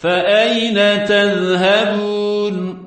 فأين تذهبون؟